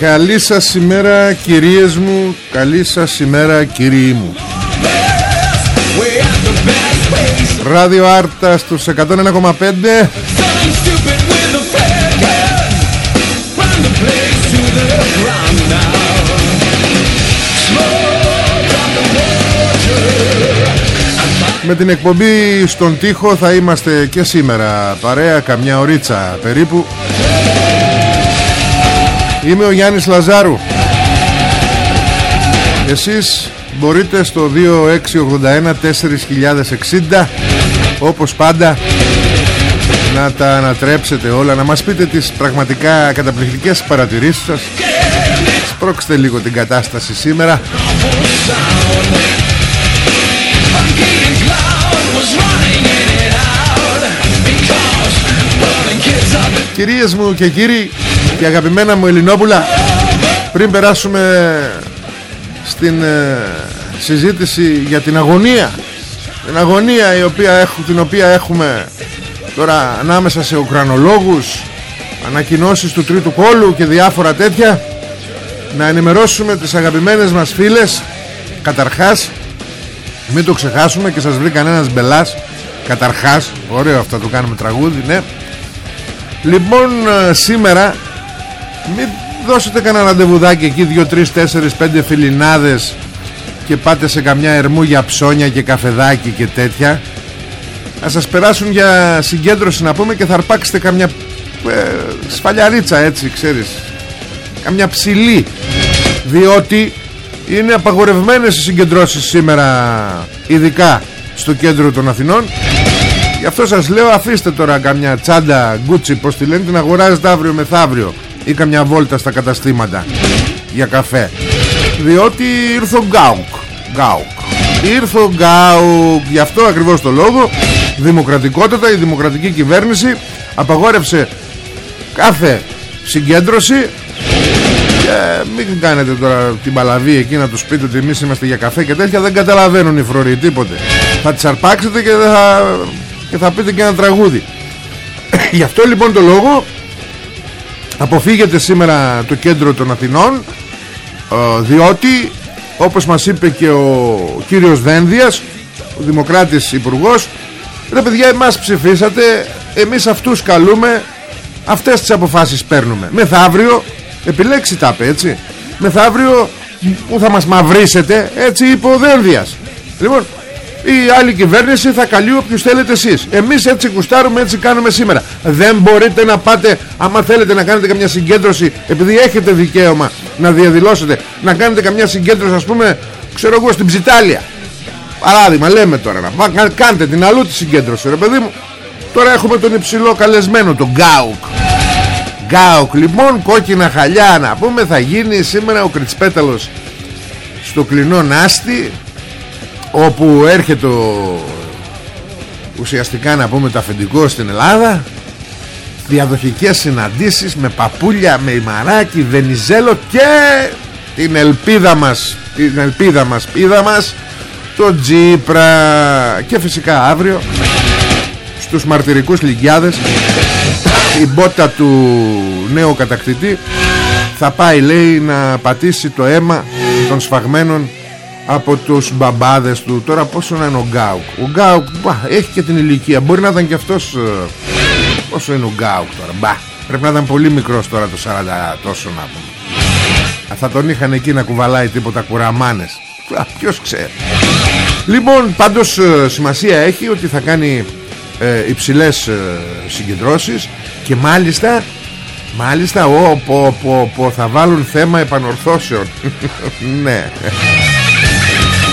Καλή σας ημέρα κυρίες μου. Καλή σας ημέρα κύριοι μου. Ράδιο Άρτα στους 101,5 Με την εκπομπή στον τοίχο θα είμαστε και σήμερα παρέα καμιά ωρίτσα περίπου Είμαι ο Γιάννης Λαζάρου. Εσείς μπορείτε στο 2681 4060 Όπως πάντα Να τα ανατρέψετε όλα Να μας πείτε τις πραγματικά καταπληκτικές παρατηρήσεις σας. Σπρώξτε λίγο την κατάσταση σήμερα. Κυρίες μου και κύριοι και αγαπημένα μου Ελληνόπουλα πριν περάσουμε στην ε, συζήτηση για την αγωνία την αγωνία η οποία την οποία έχουμε τώρα ανάμεσα σε ουκρανολόγους ανακοινώσεις του τρίτου κόλου και διάφορα τέτοια να ενημερώσουμε τις αγαπημένες μας φίλες. Καταρχάς μην το ξεχάσουμε και σας βρει κανένας μπελάς. Καταρχάς ωραίο αυτό το κάνουμε τραγούδι ναι. Λοιπόν ε, σήμερα μην δώσετε κανένα ραντεβουδάκι εκεί 2, 3, 4, 5 φιλινάδες και πάτε σε καμιά ερμού για ψώνια και καφεδάκι και τέτοια. Να σας περάσουν για συγκέντρωση να πούμε και θα αρπάξετε καμιά ε, σφαλιαρίτσα έτσι ξέρεις. Καμιά ψηλή. Διότι είναι απαγορευμένες οι συγκεντρώσεις σήμερα ειδικά στο κέντρο των Αθηνών. Γι' αυτό σας λέω αφήστε τώρα καμιά τσάντα γκούτσι πως τη λένε την αγοράζετε αύριο μεθαύριο ή καμιά βόλτα στα καταστήματα για καφέ. Διότι ήρθε ο Γκάουκ. Γκάουκ. Ήρθε ο Γκάουκ. Γι' αυτό ακριβώς το λόγο δημοκρατικότητα η δημοκρατική κυβέρνηση απαγόρευσε κάθε συγκέντρωση. Και μην κάνετε τώρα την παλαβή εκεί να τους πείτε ότι εμείς είμαστε για καφέ και τέτοια. Δεν καταλαβαίνουν οι φρουροί τίποτε. Θα τις αρπάξετε και θα, και θα πείτε και ένα τραγούδι. Γι' αυτό λοιπόν το λόγο αποφύγετε σήμερα το κέντρο των Αθηνών ε, διότι όπως μας είπε και ο κύριος Δένδιας ο Δημοκράτης Υπουργός ρε παιδιά εμάς ψηφίσατε εμείς αυτούς καλούμε αυτές τις αποφάσεις παίρνουμε. Μεθαύριο επιλέξει τα έτσι. Μεθαύριο που θα μας μαυρίσετε έτσι είπε ο Δένδιας Λοιπόν η άλλη κυβέρνηση θα καλεί όποιους θέλετε εσείς. Εμείς έτσι κουστάρουμε έτσι κάνουμε σήμερα. Δεν μπορείτε να πάτε Άμα θέλετε να κάνετε καμιά συγκέντρωση Επειδή έχετε δικαίωμα να διαδηλώσετε Να κάνετε καμιά συγκέντρωση ας πούμε Ξέρω εγώ στην Ψιτάλια. Παράδειγμα λέμε τώρα να Κάντε την αλλού τη συγκέντρωση ρε παιδί μου. Τώρα έχουμε τον υψηλό καλεσμένο Τον Γκάουκ. Γκάουκ λοιπόν κόκκινα χαλιά να πούμε Θα γίνει σήμερα ο Κριτσπέταλος Στο κλεινό Νάστη όπου έρχεται ουσιαστικά να πούμε το αφεντικό στην Ελλάδα διαδοχικές συναντήσεις με παπούλια, με ημαράκι, βενιζέλο και την ελπίδα μας την ελπίδα μας, πίδα μας το Τζίπρα. Και φυσικά αύριο στους μαρτυρικούς λυγκιάδες η μπότα του νέου κατακτητή θα πάει λέει να πατήσει το αίμα των σφαγμένων από τους μπαμπάδες του. Τώρα πόσο είναι ο Γκάουκ. Ο Γκάουκ μπα, έχει και την ηλικία. Μπορεί να ήταν και αυτός ε, πόσο είναι ο Γκάουκ τώρα μπα, πρέπει να ήταν πολύ μικρός τώρα το 40 τόσο να πούμε. Θα τον είχαν εκεί να κουβαλάει τίποτα κουραμάνες. Ποιος ξέρει. Λοιπόν πάντως ε, σημασία έχει ότι θα κάνει ε, υψηλές ε, συγκεντρώσεις και μάλιστα μάλιστα ο, πω, πω, πω, θα βάλουν θέμα επανορθώσεων. Ναι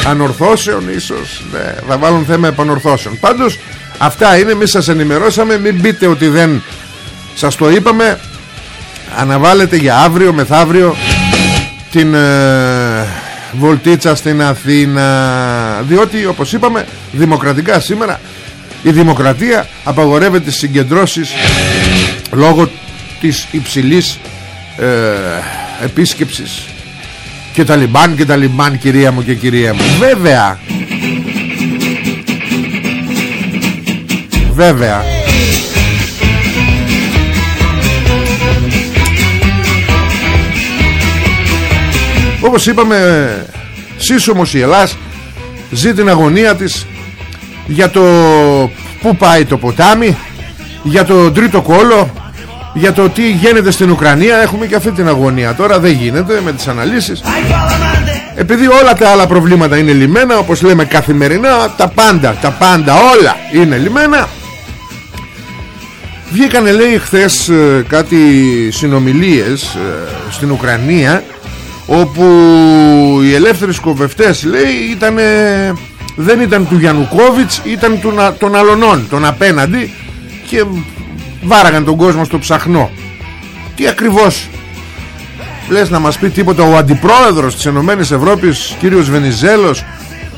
Ανορθώσεων ίσως. Ναι, Θα βάλουν θέμα επανορθώσεων. Πάντως αυτά είναι Εμείς σας ενημερώσαμε Μην πείτε ότι δεν σας το είπαμε. Αναβάλλετε για αύριο μεθαύριο Την ε, Βολτίτσα στην Αθήνα. Διότι όπως είπαμε Δημοκρατικά σήμερα Η δημοκρατία απαγορεύεται τις συγκεντρώσεις Λόγω της υψηλής ε, επίσκεψης και τα λιμπάν και τα λιμπάν κυρία μου και κυρία μου. Βέβαια. Βέβαια. Όπως είπαμε Σύσσωμος η Ελλάς Ζει την αγωνία της Για το Πού πάει το ποτάμι Για το τρίτο κόλο για το τι γίνεται στην Ουκρανία έχουμε και αυτή την αγωνία. Τώρα δεν γίνεται με τις αναλύσεις. Επειδή όλα τα άλλα προβλήματα είναι λιμένα όπως λέμε καθημερινά τα πάντα, τα πάντα όλα είναι λιμένα βγήκανε λέει χθες ε, κάτι συνομιλίες ε, στην Ουκρανία όπου οι ελεύθεροι σκοβευτές λέει ήτανε, δεν ήταν του Γιαννουκόβιτς ήταν του, των αλωνών των απέναντι και βάραγαν τον κόσμο στο ψαχνό. Τι ακριβώς; Λες να μας πει τίποτα ο αντιπρόεδρος της Ενωμένης Ευρώπης κύριος Βενιζέλος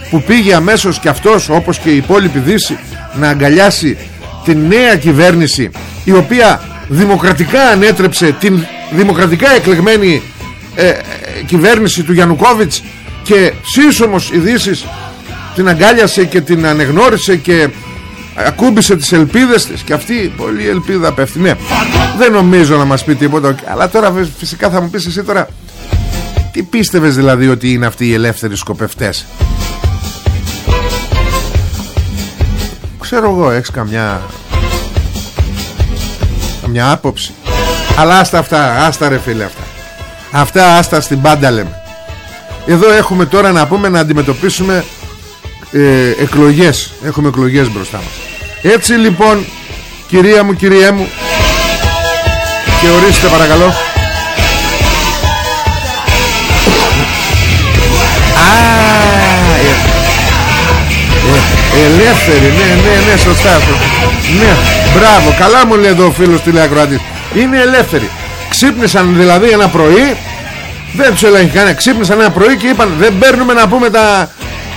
που πήγε αμέσως και αυτός όπως και η υπόλοιπη Δύση να αγκαλιάσει την νέα κυβέρνηση η οποία δημοκρατικά ανέτρεψε την δημοκρατικά εκλεγμένη ε, ε κυβέρνηση του Γιαννουκόβιτς και σύσσωμος η την αγκάλιασε και την ανεγνώρισε και ακούμπησε τις ελπίδες της. Και αυτή πολύ ελπίδα πέφτει. Ναι δεν νομίζω να μας πει τίποτα. Αλλά τώρα φυσικά θα μου πεις εσύ τώρα τι πίστευες δηλαδή ότι είναι αυτοί οι ελεύθεροι σκοπευτές; Ξέρω εγώ έχεις καμιά καμιά άποψη. Αλλά άστα αυτά άστα ρε φίλε αυτά. Αυτά άστα στην πάντα λέμε. Εδώ έχουμε τώρα να πούμε να αντιμετωπίσουμε ε, εκλογές. Έχουμε εκλογές μπροστά μας έτσι λοιπόν Κυρία μου, κυρία μου Και ορίστε παρακαλώ. Α, ε, ε, Ελεύθερη Ναι, ναι, ναι, σωστά Ναι, μπράβο, καλά μου λέει εδώ ο φίλος τηλεακροατής Είναι ελεύθερη. Ξύπνησαν δηλαδή ένα πρωί Δεν τους έλεγε κανένα Ξύπνησαν ένα πρωί και είπαν Δεν παίρνουμε να πούμε τα,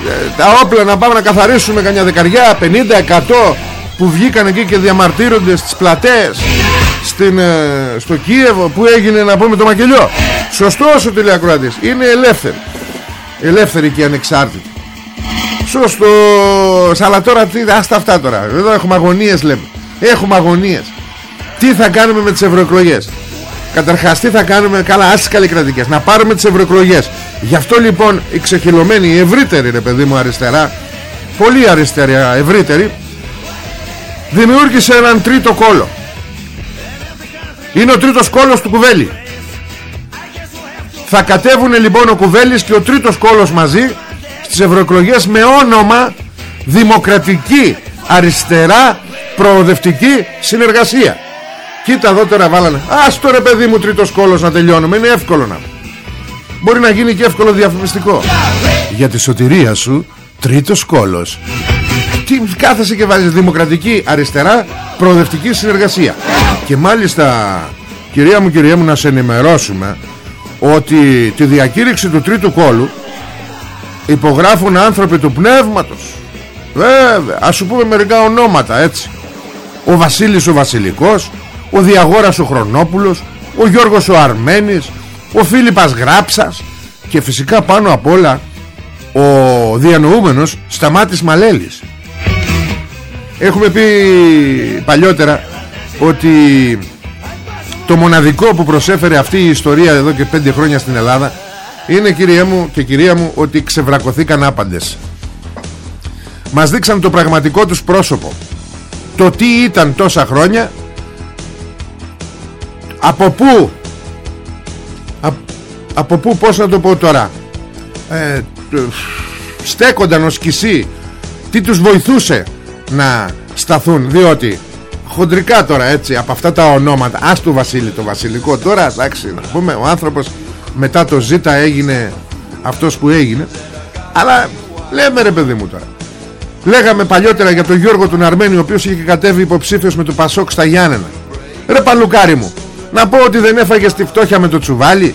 ε, τα όπλα Να πάμε να καθαρίσουμε κανένα δεκαριά 50, 100 που βγήκαν εκεί και διαμαρτύρονται στις πλατές στην, ε, στο Κίεβο που έγινε να πούμε το μακελιό. Σωστός ο τηλεακροατής είναι ελεύθερη. Ελεύθερη και ανεξάρτητη. Σωστός. Αλλά τώρα τι, άστα αυτά τώρα. Εδώ έχουμε αγωνίες λέμε. Έχουμε αγωνίες. Τι θα κάνουμε με τις ευρωεκλογές; Καταρχάς τι θα κάνουμε; Καλά άσεις καλλικρατικές. Να πάρουμε τις ευρωεκλογές. Γι' αυτό λοιπόν η ξεχυλωμένη Η ευρύτερη ρε παιδί μου αριστερά Πολύ αριστερή ευρύτερη δημιούργησε έναν τρίτο κόλο είναι ο τρίτος κόλος του Κουβέλη. Θα κατέβουν λοιπόν ο Κουβέλης και ο τρίτος κόλος μαζί στις ευρωεκλογές με όνομα Δημοκρατική Αριστερά Προοδευτική Συνεργασία. Κοίτα εδώ τώρα βάλανε. Ας το ρε παιδί μου τρίτος κόλος να τελειώνουμε Είναι εύκολο να Μπορεί να γίνει και εύκολο διαφημιστικό. Για τη σωτηρία σου Τρίτος κόλος Τι κάθεσαι και βάζεις Δημοκρατική Αριστερά Προοδευτική Συνεργασία. Και μάλιστα Κυρία μου κυρία μου να σε ενημερώσουμε Ότι τη διακήρυξη του τρίτου κόλου Υπογράφουν άνθρωποι του πνεύματος. Βέβαια Ας σου πούμε μερικά ονόματα έτσι. Ο Βασίλης ο Βασιλικός Ο Διαγόρας ο Χρονόπουλος Ο Γιώργος ο Αρμένης Ο Φίλιππας Γράψας Και φυσικά πάνω απ' όλα Ο διανοούμενος Σταμάτης Μαλέλης. Έχουμε πει παλιότερα Ότι το μοναδικό που προσέφερε αυτή η ιστορία εδώ και πέντε χρόνια στην Ελλάδα είναι κυρία μου και κυρία μου ότι ξεβρακωθήκαν άπαντες. Μας δείξαν το πραγματικό τους πρόσωπο. Το τι ήταν τόσα χρόνια από πού από πού πως να το πω τώρα ε, στέκονταν ως κισί τι τους βοηθούσε να σταθούν διότι χοντρικά τώρα έτσι από αυτά τα ονόματα. Ας του Βασίλη το βασιλικό τώρα εντάξει να πούμε ο άνθρωπος μετά το ζήτα έγινε αυτός που έγινε. Αλλά λέμε ρε παιδί μου τώρα. Λέγαμε παλιότερα για τον Γιώργο τον Αρμένη ο οποίος είχε κατέβει υποψήφιος με το Πασόκ στα Γιάννενα. Ρε παλουκάρι μου να πω ότι δεν έφαγε στη φτώχεια με το τσουβάλι;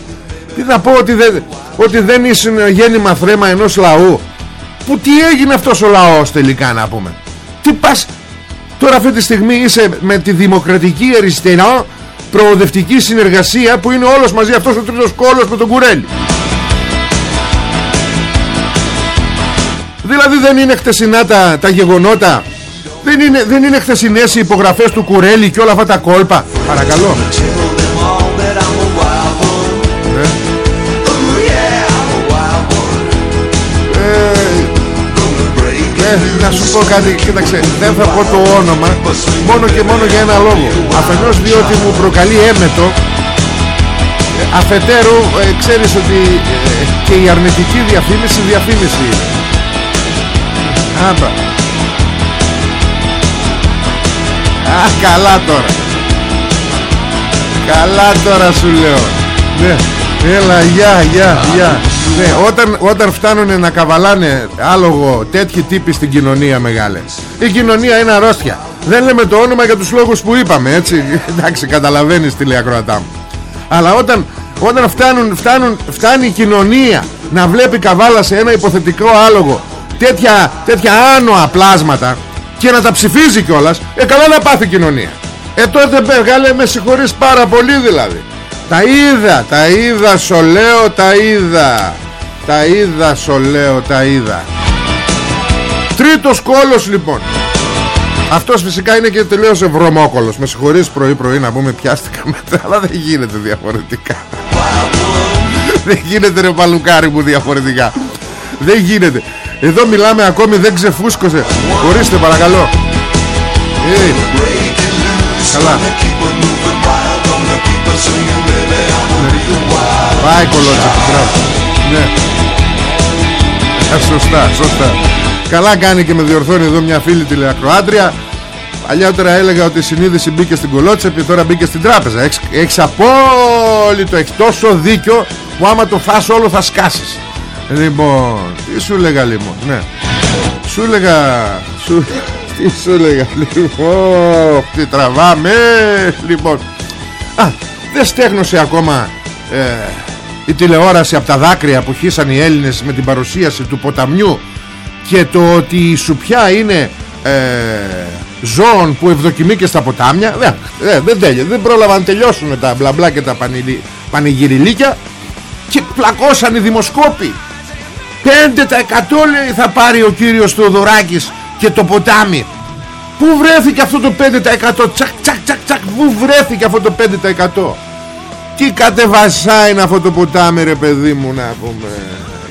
Τι να πω ότι δεν, ότι δεν είσαι γέννημα θρέμα ενός λαού; Που τι έγινε αυτός ο λαός τελικά να πούμε; Τι πας Τώρα αυτή τη στιγμή είσαι με τη δημοκρατική αριστερά προοδευτική συνεργασία που είναι όλος μαζί αυτός ο τρίτος κόλος με τον Κουρέλη. Δηλαδή δεν είναι χτεσινά τα, τα γεγονότα; Δεν είναι, δεν είναι χθεσινές οι υπογραφές του Κουρέλη και όλα αυτά τα κόλπα; Παρακαλώ Ε, να σου πω κάτι, κοίταξε, δεν θα πω το όνομα μόνο και μόνο για ένα λόγο. Αφενός διότι μου προκαλεί έμετο, αφετέρου ε, ξέρεις ότι ε, και η αρνητική διαφήμιση διαφήμιση είναι. Άμπα. Α, καλά τώρα. Καλά τώρα σου λέω. Ναι. Έλα, γεια, γεια, γεια. Ναι, όταν, όταν φτάνουν να καβαλάνε άλογο τέτοιοι τύποι στην κοινωνία μεγάλε. Η κοινωνία είναι αρρώστια. Δεν λέμε το όνομα για τους λόγους που είπαμε έτσι. Εντάξει καταλαβαίνεις τι λέει ακροατά μου. Αλλά όταν, όταν φτάνουν, φτάνουν, φτάνει η κοινωνία Να βλέπει καβάλα σε ένα υποθετικό άλογο Τέτοια, τέτοια άνοα πλάσματα Και να τα ψηφίζει κιόλας Ε καλά να πάθει η κοινωνία. Ε τότε μεγάλε με συγχωρείς πάρα πολύ δηλαδή τα είδα, τα είδα σου λέω, τα είδα. Τα είδα σου λέω, τα είδα. Τρίτος κόλος λοιπόν. Αυτός φυσικά είναι και τελείως ευρωμόκολος. Με συγχωρείς πρωί πρωί να πούμε πιάστηκα μετά. Αλλά δεν γίνεται διαφορετικά. Δεν γίνεται ρε παλουκάρι μου διαφορετικά. Δεν γίνεται. Εδώ μιλάμε ακόμη δεν ξεφούσκωσε. Ορίστε παρακαλώ. Ε, Καλά Πάει κολότσα Ναι. Ε, Σωστά σωστά. Καλά κάνει και με διορθώνει εδώ μια φίλη τηλεακροάτρια. Παλιότερα έλεγα ότι η συνείδηση μπήκε στην κολότσεπη Τώρα μπήκε στην τράπεζα. Έχεις, έχεις απόλυτο Έχεις τόσο δίκιο Που άμα το φας όλο θα σκάσεις. Λοιπόν Τι σου έλεγα λοιπόν Ναι. Σου έλεγα σου, Τι σου έλεγα Λοιπόν Τι τραβάμε Λοιπόν. Α δεν στέγνωσε ακόμα ε, η τηλεόραση από τα δάκρυα που χύσαν οι Έλληνες με την παρουσίαση του ποταμιού και το ότι η σουπιά είναι ε, ζώων που ευδοκιμεί και στα ποτάμια δεν, δεν, δεν τέλειω, δεν πρόλαβαν να τελειώσουν τα μπλα μπλα και τα πανηγυριλίκια και πλακώσαν οι δημοσκόποι. 5% λέει θα πάρει ο κύριος Θεοδωράκης και το ποτάμι. Πού βρέθηκε αυτό το 5% τσακ τσακ τσακ τσακ Πού βρέθηκε αυτό το 5% τι κατεβασάει αυτό το ποτάμι ρε παιδί μου να πούμε.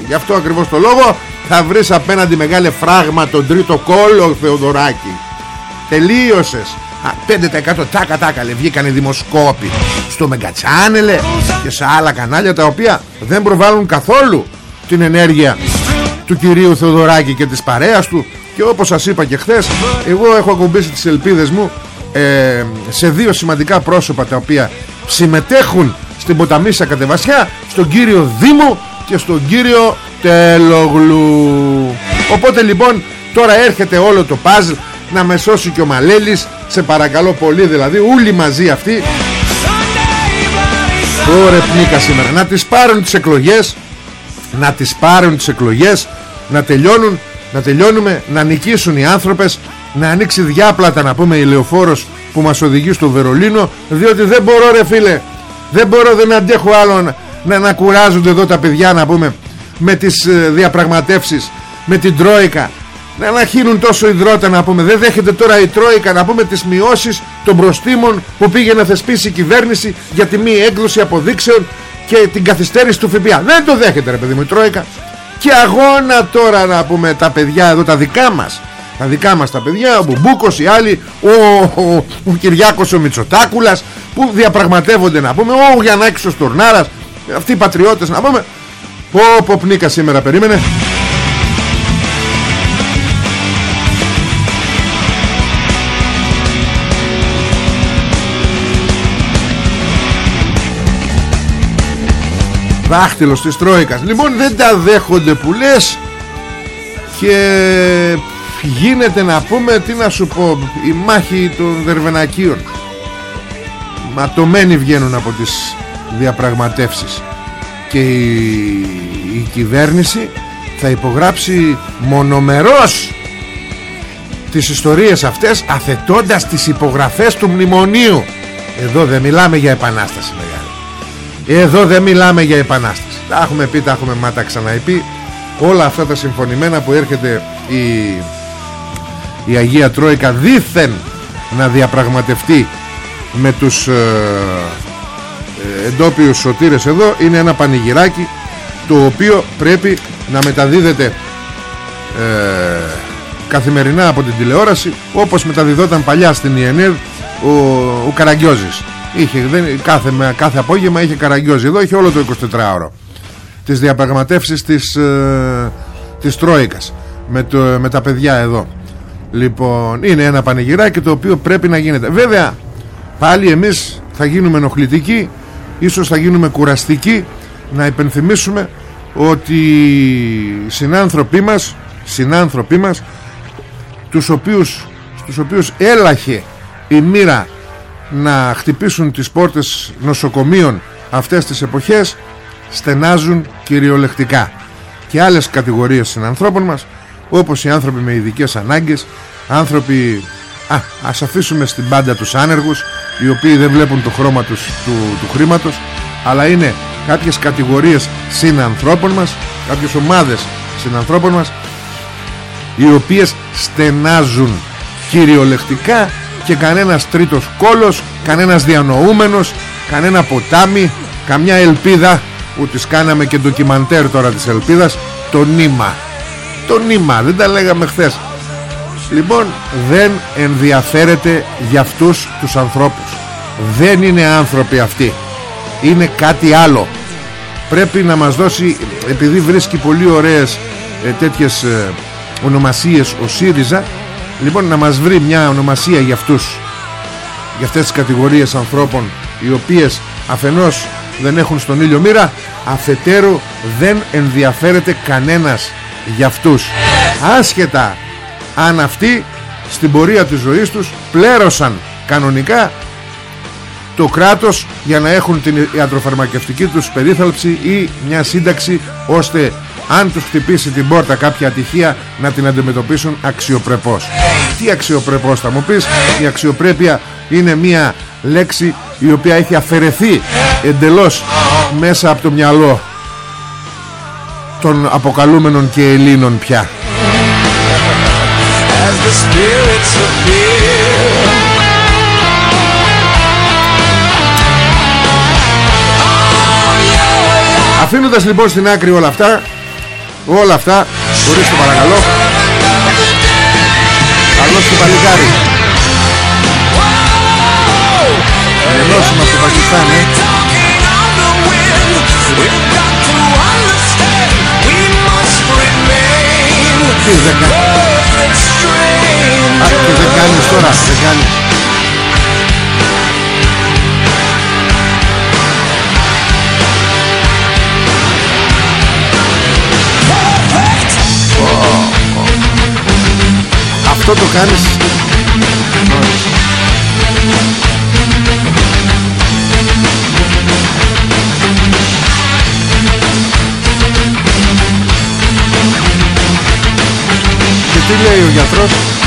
Γι' αυτό ακριβώς το λόγο θα βρεις απέναντι μεγάλε φράγμα τον τρίτο κόλλο Θεοδωράκη. Τελείωσες. 5% τάκα τάκα λε βγήκανε δημοσκόποι στο Μεγκατσάνελε και σε άλλα κανάλια τα οποία δεν προβάλλουν καθόλου την ενέργεια του κυρίου Θεοδωράκη και της παρέας του. Και όπως σας είπα και χθες εγώ έχω ακουμπήσει τις ελπίδες μου ε, σε δύο σημαντικά πρόσωπα τα οποία συμμετέχουν στην ποταμίσα κατεβασιά στον κύριο Δήμο και στον κύριο Τελογλου οπότε λοιπόν τώρα έρχεται όλο το παζλ να με σώσει και ο Μαλέλης. Σε παρακαλώ πολύ δηλαδή όλοι μαζί αυτοί. Ωρε πνίκα σήμερα. Να τις πάρουν τις εκλογές Να τις πάρουν τις εκλογές Να τελειώνουν Να τελειώνουμε Να νικήσουν οι άνθρωπες Να ανοίξει διάπλατα να πούμε η λεωφόρος Που μας οδηγεί στο Βερολίνο Διότι δεν μπορώ ρε φίλε Δεν μπορώ δεν αντέχω άλλο να, να κουράζονται εδώ τα παιδιά να πούμε Με τις ε, διαπραγματεύσεις Με την Τρόικα. Να αναχύνουν τόσο υδρότα να πούμε. Δεν δέχεται τώρα η Τρόικα να πούμε τις μειώσεις των προστήμων που πήγε να θεσπίσει η κυβέρνηση για τη μη έκδοση αποδείξεων και την καθυστέρηση του ΦΠΑ. Δεν το δέχεται ρε παιδί μου η Τρόικα. Και αγώνα τώρα να πούμε τα παιδιά εδώ τα δικά μας τα δικά μας τα παιδιά ο Μπουμπούκος οι άλλοι ο, ο, ο Κυριάκος ο Μητσοτάκουλας που διαπραγματεύονται να πούμε ο Γιαννάκης ο Στουρνάρας αυτοί οι πατριώτες να πούμε. Πω πω πνίκα σήμερα περίμενε. Δάχτυλος της Τρόικας. Λοιπόν δεν τα δέχονται που λες και γίνεται να πούμε τι να σου πω η μάχη των Δερβενακίων. Ματωμένοι βγαίνουν από τις διαπραγματεύσεις. Και η, η κυβέρνηση θα υπογράψει μονομερός τις ιστορίες αυτές αθετώντας τις υπογραφές του μνημονίου. Εδώ δεν μιλάμε για επανάσταση μεγάλη. Εδώ δεν μιλάμε για επανάσταση. Τα έχουμε πει, τα έχουμε μάτα ξαναεπεί Όλα αυτά τα συμφωνημένα που έρχεται η, η Αγία Τρόικα δήθεν να διαπραγματευτεί με τους ε, ε, εντόπιους σωτήρες εδώ. Είναι ένα πανηγυράκι το οποίο πρέπει να μεταδίδεται ε, καθημερινά από την τηλεόραση όπως μεταδιδόταν παλιά στην ΙΕΝΕΔ ο, ο Καραγκιόζης. Είχε, δεν, κάθε, κάθε απόγευμα είχε καραγκιόζη Εδώ είχε όλο το 24ωρο Τις διαπραγματεύσεις της, ε, της Τρόικας με, το, με τα παιδιά εδώ Λοιπόν είναι ένα πανηγυράκι το οποίο πρέπει να γίνεται. Βέβαια πάλι εμείς θα γίνουμε ενοχλητικοί Ίσως θα γίνουμε κουραστικοί Να υπενθυμίσουμε ότι οι συνάνθρωποι μας Συνάνθρωποι μας τους οποίους, Στους οποίους έλαχε η μοίρα να χτυπήσουν τις πόρτες νοσοκομείων αυτές τις εποχές στενάζουν κυριολεκτικά. Και άλλες κατηγορίες συνανθρώπων μας όπως οι άνθρωποι με ειδικές ανάγκες άνθρωποι α, ας αφήσουμε στην πάντα τους άνεργους οι οποίοι δεν βλέπουν το χρώμα τους, του, του χρήματος αλλά είναι κάποιες κατηγορίες συνανθρώπων μας κάποιες ομάδες συνανθρώπων μας οι οποίες στενάζουν κυριολεκτικά και κανένας τρίτος κόλος κανένας διανοούμενος κανένα ποτάμι καμιά ελπίδα που τις κάναμε και ντοκιμαντέρ τώρα της ελπίδας το νήμα το νήμα. Δεν τα λέγαμε χθες. Λοιπόν δεν ενδιαφέρεται για αυτούς τους ανθρώπους. Δεν είναι άνθρωποι αυτοί. Είναι κάτι άλλο. Πρέπει να μας δώσει επειδή βρίσκει πολύ ωραίες ε, τέτοιες ε, ονομασίες ο ΣΥΡΙΖΑ Λοιπόν να μας βρει μια ονομασία για αυτούς. Για αυτές τις κατηγορίες ανθρώπων Οι οποίες αφενός δεν έχουν στον ήλιο μοίρα Αφετέρου δεν ενδιαφέρεται κανένας για αυτούς. Άσχετα αν αυτοί στην πορεία της ζωής τους πλέρωσαν κανονικά το κράτος για να έχουν την ιατροφαρμακευτική τους περίθαλψη ή μια σύνταξη ώστε αν τους χτυπήσει την πόρτα κάποια ατυχία να την αντιμετωπίσουν αξιοπρεπώς. Τι αξιοπρεπώς θα μου πεις; Η αξιοπρέπεια είναι μια λέξη η οποία έχει αφαιρεθεί εντελώς μέσα από το μυαλό των αποκαλούμενων και Ελλήνων πια. Αφήνοντας λοιπόν στην άκρη όλα αυτά Όλα αυτά Ορίστε παρακαλώ. Καλώς το παλικάρι. Ενώσουμε από το Πακιστάν ε. Τι δεν κάνεις. Δεν κάνεις τώρα, δεν κάνεις. Αυτό το κάνεις. Τι λέει ο γιατρός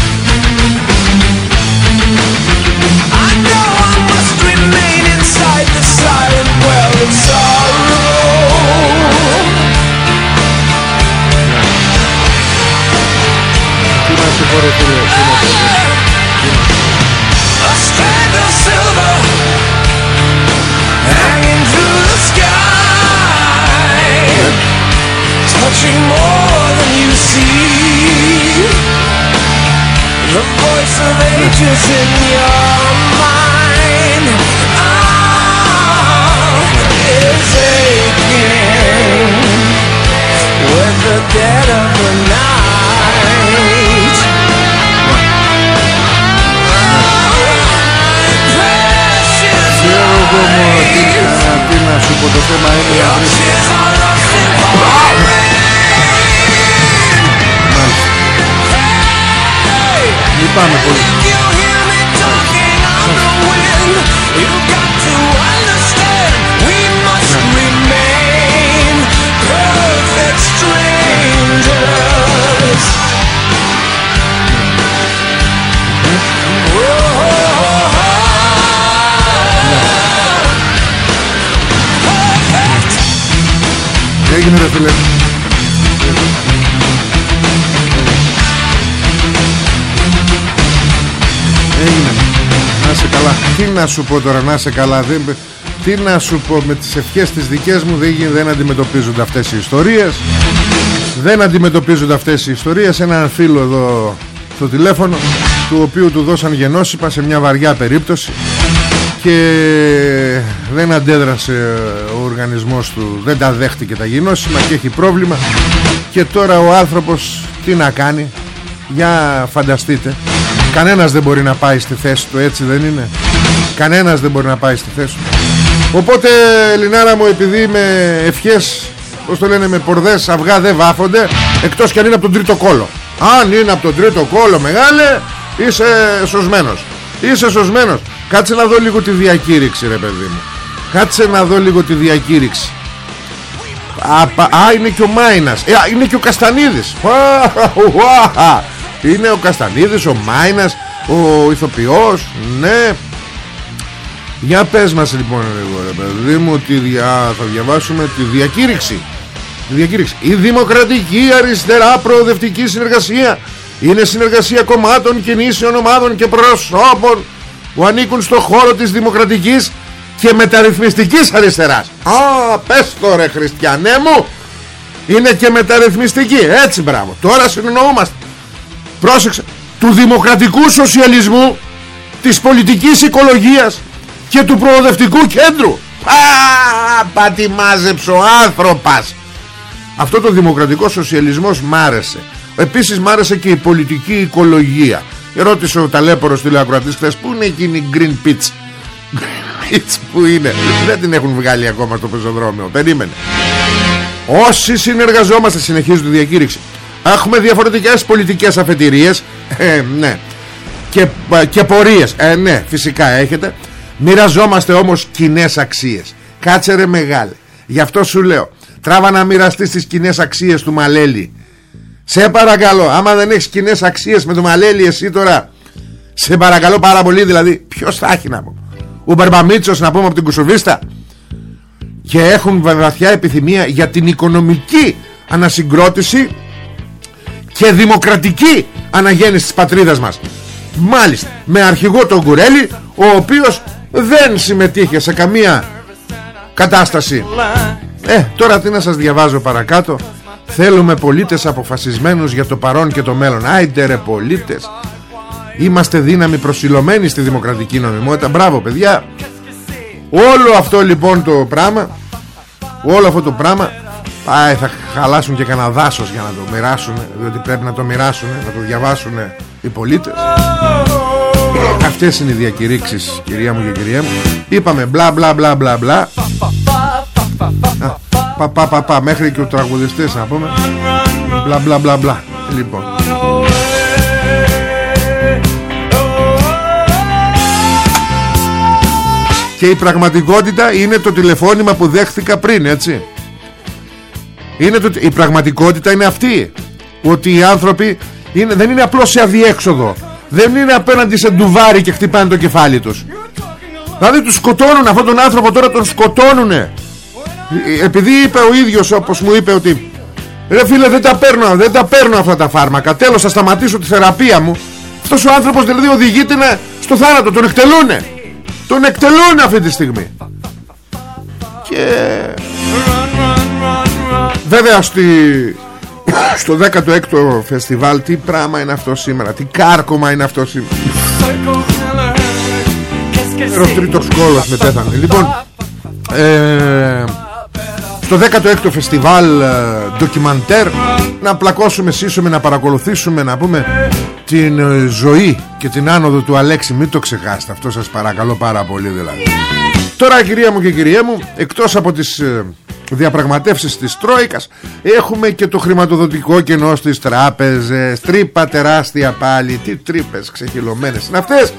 να σου πω τώρα να σε καλά δεν... Τι να σου πω με τις ευχές τις δικές μου δεν, γι- δεν αντιμετωπίζονται αυτές οι ιστορίες. Δεν αντιμετωπίζονται αυτές οι ιστορίες. Έναν φίλο εδώ στο τηλέφωνο Του οποίου του δώσαν γενώσιπα σε μια βαριά περίπτωση και δεν αντέδρασε ο οργανισμός του δεν τα δέχτηκε τα γενώσιμα και έχει πρόβλημα. Και τώρα ο άνθρωπος τι να κάνει; Για φανταστείτε κανένας δεν μπορεί να πάει στη θέση του έτσι δεν είναι; Κανένας δεν μπορεί να πάει στη θέση του. Οπότε Ελληνάρα μου επειδή με ευχές πως το λένε με πορδές αυγά δεν βάφονται εκτός κι αν είναι από τον τρίτο κόλο αν είναι από τον τρίτο κόλο μεγάλε είσαι σωσμένος. Είσαι σωσμένος. Κάτσε να δω λίγο τη διακήρυξη ρε παιδί μου. Κάτσε να δω λίγο τη διακήρυξη. Α, πα- α, είναι και ο Μάινας. Ε, α, Είναι και ο Καστανίδης. Α, ουα, Είναι ο Καστανίδης Ο Μάινας Ο ηθοποιός Ναι Για πες μας λοιπόν λίγο ρε παιδί μου τη δια... Θα διαβάσουμε τη διακήρυξη. Τη διακήρυξη. Η δημοκρατική αριστερά προοδευτική συνεργασία Είναι συνεργασία κομμάτων κινήσεων ομάδων και προσώπων Που ανήκουν στο χώρο της δημοκρατικής και μεταρρυθμιστικής αριστεράς. Α, πες το ρε χριστιανέ μου. Είναι και μεταρρυθμιστική. Έτσι μπράβο. Τώρα συνεννοούμαστε Πρόσεξε. Του δημοκρατικού σοσιαλισμού Της πολιτικής οικολογίας Και του προοδευτικού κέντρου. Α, πατημάζεψε ο άνθρωπος. Αυτό το δημοκρατικό σοσιαλισμός μ' άρεσε. Επίσης μ' άρεσε και η πολιτική οικολογία. Ρώτησε ο ταλέπορος τηλεακροατής χθες Πού είναι εκείνη η Green Pitch Pitch που είναι. Δεν την έχουν βγάλει ακόμα στο πεζοδρόμιο. Περίμενε Όσοι συνεργαζόμαστε συνεχίζει τη διακήρυξη. Έχουμε διαφορετικές πολιτικές αφετηρίες. Ε, Ναι. Και, και πορείες. Ε, Ναι φυσικά έχετε Μοιραζόμαστε όμως κοινές αξίες. Κάτσε ρε μεγάλε. Γι' αυτό σου λέω Τράβα να μοιραστείς τις κοινές αξίες του Μαλέλη. Σε παρακαλώ Άμα δεν έχεις κοινές αξίες με το Μαλέλη εσύ τώρα Σε παρακαλώ πάρα πολύ δηλαδή Ποιος θα έχει να πω. Ο Μπαρμπαμίτσος να πούμε από την Κουσουβίστα. Και έχουν βαθιά επιθυμία για την οικονομική ανασυγκρότηση και δημοκρατική αναγέννηση της πατρίδας μας. Μάλιστα με αρχηγό τον Κουρέλη ο οποίος δεν συμμετείχε σε καμία κατάσταση. Ε τώρα τι να σας διαβάζω παρακάτω. Θέλουμε πολίτες αποφασισμένους για το παρόν και το μέλλον. Άιντε ρε πολίτες. Είμαστε δύναμη προσιλωμένοι στη δημοκρατική νομιμότητα. Μπράβο παιδιά. Όλο αυτό λοιπόν το πράγμα Όλο αυτό το πράγμα Πάει θα χαλάσουν και κανένα δάσος για να το μοιράσουν Διότι πρέπει να το μοιράσουν Να το διαβάσουν οι πολίτες Αυτές είναι οι διακηρύξεις κυρία μου και κυρία μου. Είπαμε μπλα μπλα μπλα μπλα μπλα. Α, Πα πα πα πα Μέχρι και ο τραγουδιστής να πούμε. Μπλα μπλα μπλα μπλα. Λοιπόν. Και η πραγματικότητα είναι το τηλεφώνημα που δέχθηκα πριν έτσι. Είναι το, Η πραγματικότητα είναι αυτή Ότι οι άνθρωποι είναι, δεν είναι απλώς σε αδιέξοδο Δεν είναι απέναντι σε ντουβάρι και χτυπάνε το κεφάλι τους. Δηλαδή τους σκοτώνουν αυτόν τον άνθρωπο τώρα τον σκοτώνουνε. Επειδή είπε ο ίδιος όπως μου είπε ότι Ρε φίλε δεν τα παίρνω, δεν τα παίρνω αυτά τα φάρμακα. Τέλος θα σταματήσω τη θεραπεία μου Αυτός ο άνθρωπος δηλαδή οδηγείται στο θάνατο. Τον εκτελούνε. Τον εκτελούν αυτή τη στιγμή. Και Βέβαια στη... στο 16ο φεστιβάλ τι πράγμα είναι αυτό σήμερα Τι κάρκομα είναι αυτό σήμερα. Ο τρίτος κόλος με πέθανε Λοιπόν ε, Στο 16ο φεστιβάλ ε, ντοκιμαντέρ Να πλακώσουμε, σύσουμε, να παρακολουθήσουμε Να πούμε την ε, ζωή και την άνοδο του Αλέξη. Μην το ξεχάσετε αυτό σας παρακαλώ πάρα πολύ δηλαδή. Τώρα κυρία μου και κυρία μου Εκτός από τις ε, διαπραγματεύσεις της Τρόικας. Έχουμε και το χρηματοδοτικό κενό στις τράπεζες. Τρύπα τεράστια πάλι. Τι τρύπες ξεχυλωμένες είναι αυτές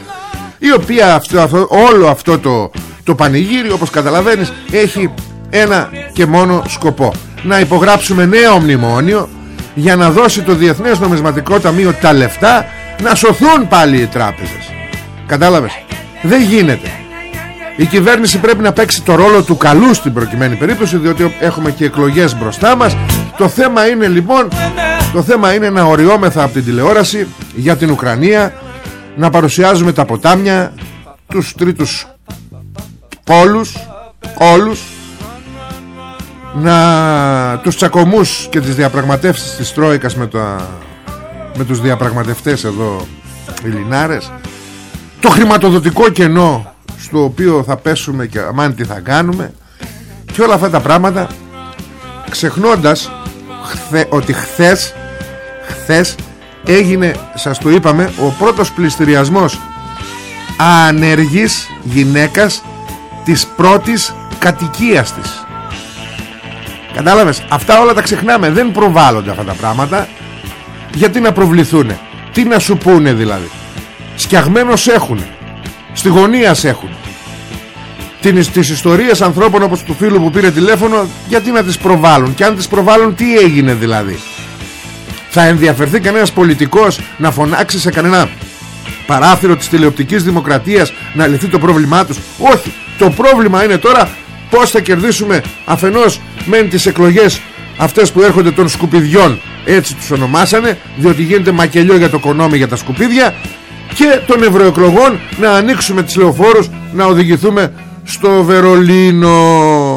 η οποία αυτό, όλο αυτό το, το πανηγύρι όπως καταλαβαίνεις έχει ένα και μόνο σκοπό. Να υπογράψουμε νέο μνημόνιο για να δώσει το Διεθνές Νομισματικό Ταμείο τα λεφτά να σωθούν πάλι οι τράπεζες. Κατάλαβες; Δεν γίνεται η κυβέρνηση πρέπει να παίξει το ρόλο του καλού στην προκειμένη περίπτωση διότι έχουμε και εκλογές μπροστά μας. Το θέμα είναι λοιπόν το θέμα είναι να οριόμεθα από την τηλεόραση για την Ουκρανία να παρουσιάζουμε τα ποτάμια τους τρίτους πόλους όλους να τους τσακωμούς και τις διαπραγματεύσεις της Τρόικας με, τα, με τους διαπραγματευτές εδώ οι Λινάρες. Το χρηματοδοτικό κενό στο οποίο θα πέσουμε και αμάν τι θα κάνουμε. Και όλα αυτά τα πράγματα ξεχνώντας ότι χθες χθες έγινε σας το είπαμε ο πρώτος πληστηριασμός ανεργής γυναίκας της πρώτης κατοικίας της. Κατάλαβες; Αυτά όλα τα ξεχνάμε. Δεν προβάλλονται αυτά τα πράγματα. Γιατί να προβληθούν τι να σου πούνε δηλαδή; Σκιαγμένος έχουνε Στη γωνία έχουν. Τις, τις ιστορίες ανθρώπων όπως του φίλου που πήρε τηλέφωνο γιατί να τις προβάλλουν; Και αν τις προβάλλουν τι έγινε δηλαδή; Θα ενδιαφερθεί κανένας πολιτικός να φωνάξει σε κανένα παράθυρο της τηλεοπτικής δημοκρατίας να λυθεί το πρόβλημά τους; Όχι. Το πρόβλημα είναι τώρα πως θα κερδίσουμε αφενός με τις εκλογές αυτές που έρχονται των σκουπιδιών. Έτσι τους ονομάσανε διότι γίνεται μακελιό για το κονόμι για τα σκουπίδια και των ευρωεκλογών να ανοίξουμε τις λεωφόρους να οδηγηθούμε στο Βερολίνο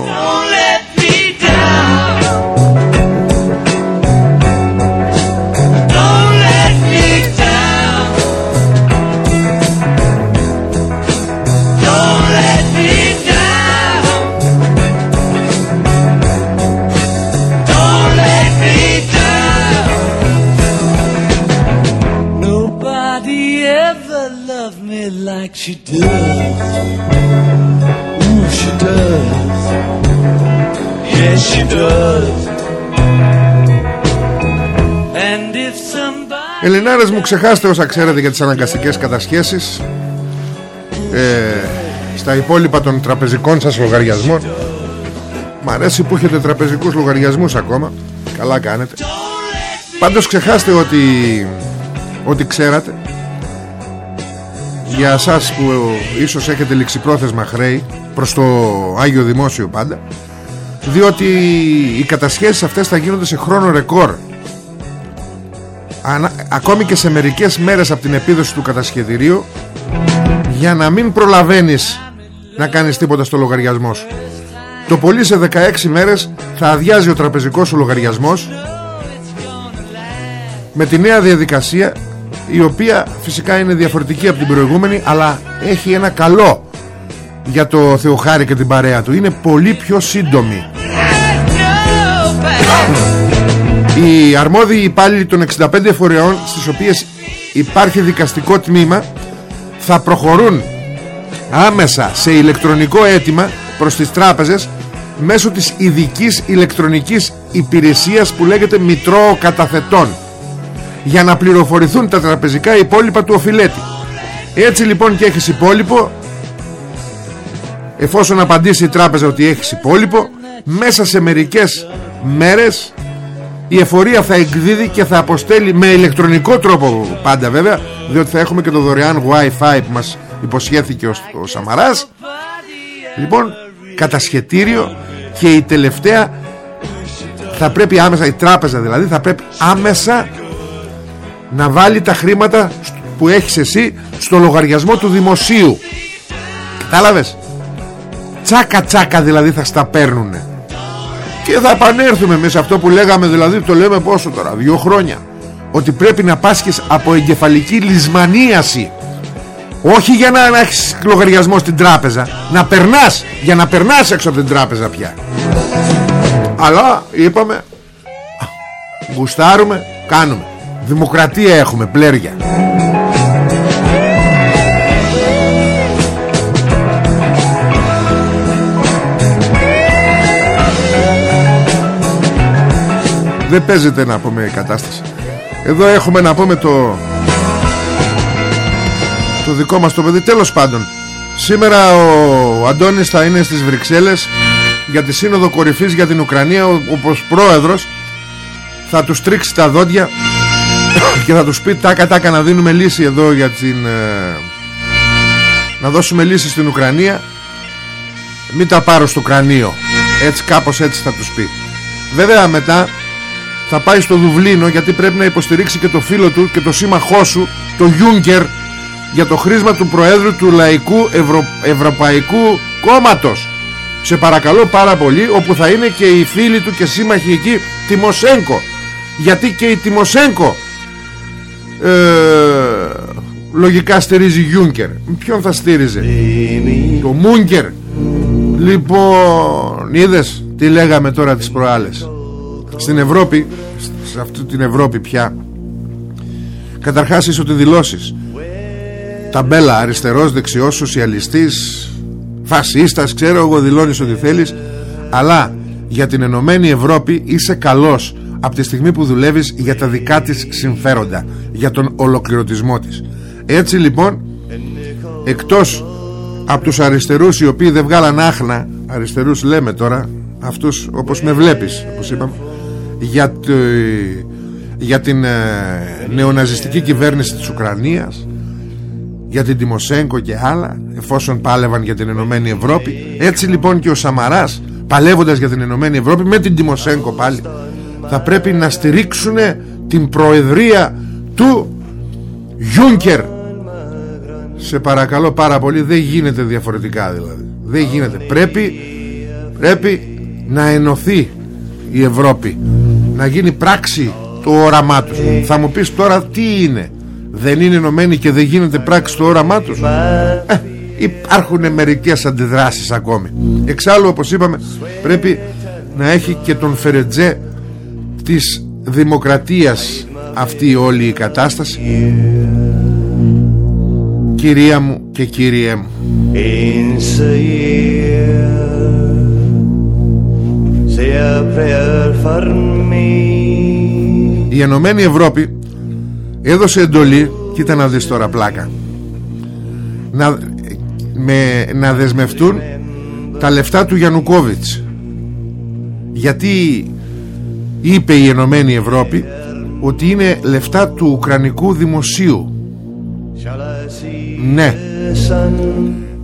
somebody... Ελληνάρες μου ξεχάστε όσα ξέρετε για τις αναγκαστικές κατασχέσεις ε, Στα υπόλοιπα των τραπεζικών σας λογαριασμών. Μ' αρέσει που έχετε τραπεζικούς λογαριασμούς ακόμα. Καλά κάνετε. Πάντως ξεχάστε ότι Ότι ξέρατε. Για σας που ίσως έχετε ληξιπρόθεσμα χρέη προς το Άγιο Δημόσιο πάντα διότι οι κατασχέσεις αυτές θα γίνονται σε χρόνο ρεκόρ ακόμη και σε μερικές μέρες από την επίδοση του κατασχεδηρίου για να μην προλαβαίνεις να κάνεις τίποτα στο λογαριασμός. Σου το πολύ σε 16 μέρες θα αδειάζει ο τραπεζικός σου λογαριασμός με τη νέα διαδικασία η οποία φυσικά είναι διαφορετική από την προηγούμενη αλλά έχει ένα καλό για το Θεοχάρη και την παρέα του. Είναι πολύ πιο σύντομη οι αρμόδιοι υπάλληλοι των 65 φορεών στις οποίες υπάρχει δικαστικό τμήμα θα προχωρούν άμεσα σε ηλεκτρονικό αίτημα προς τις τράπεζες μέσω της ειδικής ηλεκτρονικής υπηρεσίας που λέγεται Μητρό Καταθετών για να πληροφορηθούν τα τραπεζικά υπόλοιπα του οφειλέτη. Έτσι λοιπόν και έχεις υπόλοιπο εφόσον απαντήσει η τράπεζα ότι έχεις υπόλοιπο μέσα σε μερικές μέρες η εφορία θα εκδίδει και θα αποστέλει με ηλεκτρονικό τρόπο πάντα βέβαια διότι θα έχουμε και το δωρεάν wifi που μας υποσχέθηκε ο, ο Σαμαράς. Λοιπόν κατασχετήριο και η τελευταία θα πρέπει άμεσα η τράπεζα δηλαδή θα πρέπει άμεσα να βάλει τα χρήματα που έχεις εσύ στο λογαριασμό του δημοσίου. Κατάλαβες; Τσάκα τσάκα δηλαδή θα στα παίρνουνε και θα επανέλθουμε μέσα αυτό που λέγαμε δηλαδή το λέμε πόσο τώρα δύο χρόνια ότι πρέπει να πάσχεις από εγκεφαλική λησμανίαση όχι για να, να έχεις λογαριασμό στην τράπεζα Να περνάς Για να περνάς έξω από την τράπεζα πια. Αλλά είπαμε Γουστάρουμε Κάνουμε. Δημοκρατία έχουμε πλέρια Δεν παίζεται να πούμε η κατάσταση. Εδώ έχουμε να πούμε το το δικό μας το παιδί. Τέλος πάντων σήμερα ο Αντώνης θα είναι στις Βρυξέλλες για τη σύνοδο κορυφής για την Ουκρανία όπως πρόεδρος. Θα τους τρίξει τα δόντια και θα τους πει τάκα τάκα να δίνουμε λύση εδώ για την ε, να δώσουμε λύση στην Ουκρανία. Μην τα πάρω στο κρανίο έτσι κάπως έτσι θα τους πει. Βέβαια μετά θα πάει στο Δουβλίνο γιατί πρέπει να υποστηρίξει και το φίλο του και το σύμμαχό σου το Γιούγκερ για το χρήσμα του Προέδρου του Λαϊκού Ευρω... Ευρωπαϊκού Κόμματος. Σε παρακαλώ πάρα πολύ όπου θα είναι και οι φίλοι του και σύμμαχοι εκεί Τιμοσέγκο γιατί και η Τιμοσέγκο ε, λογικά στηρίζει Γιούνκερ ποιον θα στήριζε; Το Μούνκερ λοιπόν είδες τι λέγαμε τώρα τις προάλλες; Στην Ευρώπη σε αυτή την Ευρώπη πια καταρχάς είσαι ότι δηλώσεις. Ταμπέλα αριστερός, δεξιός, σοσιαλιστής φασίστας, ξέρω εγώ δηλώνεις ότι θέλεις αλλά για την Ενωμένη Ευρώπη είσαι καλός από τη στιγμή που δουλεύεις για τα δικά της συμφέροντα για τον ολοκληρωτισμό της. Έτσι λοιπόν εκτός από τους αριστερούς οι οποίοι δεν βγάλαν άχνα αριστερούς λέμε τώρα αυτούς όπως με βλέπεις όπως είπαμε για, για την ε, νεοναζιστική κυβέρνηση της Ουκρανίας για την Τιμοσέγκο και άλλα εφόσον πάλευαν για την Ενωμένη Ευρώπη. Έτσι λοιπόν και ο Σαμαράς παλεύοντας για την Ενωμένη Ευρώπη με την Τιμοσέγκο πάλι θα πρέπει να στηρίξουν την προεδρία του Γιούνκερ. Σε παρακαλώ πάρα πολύ δεν γίνεται διαφορετικά δηλαδή. Δεν γίνεται. Πρέπει πρέπει να ενωθεί η Ευρώπη να γίνει πράξη το όραμά τους. Θα μου πεις τώρα τι είναι. Δεν είναι ενωμένοι και δεν γίνεται πράξη στο όραμά τους. Ε, υπάρχουν μερικές αντιδράσεις ακόμη. Εξάλλου όπως είπαμε πρέπει να έχει και τον Φερετζέ της δημοκρατίας αυτή όλη η κατάσταση. Κυρία μου και κύριέ μου η Ενωμένη Ευρώπη έδωσε εντολή κοίτα να δεις τώρα πλάκα να, με, να δεσμευτούν τα λεφτά του Γιαννουκόβιτς. Γιατί είπε η Ενωμένη Ευρώπη ότι είναι λεφτά του Ουκρανικού Δημοσίου. Ναι.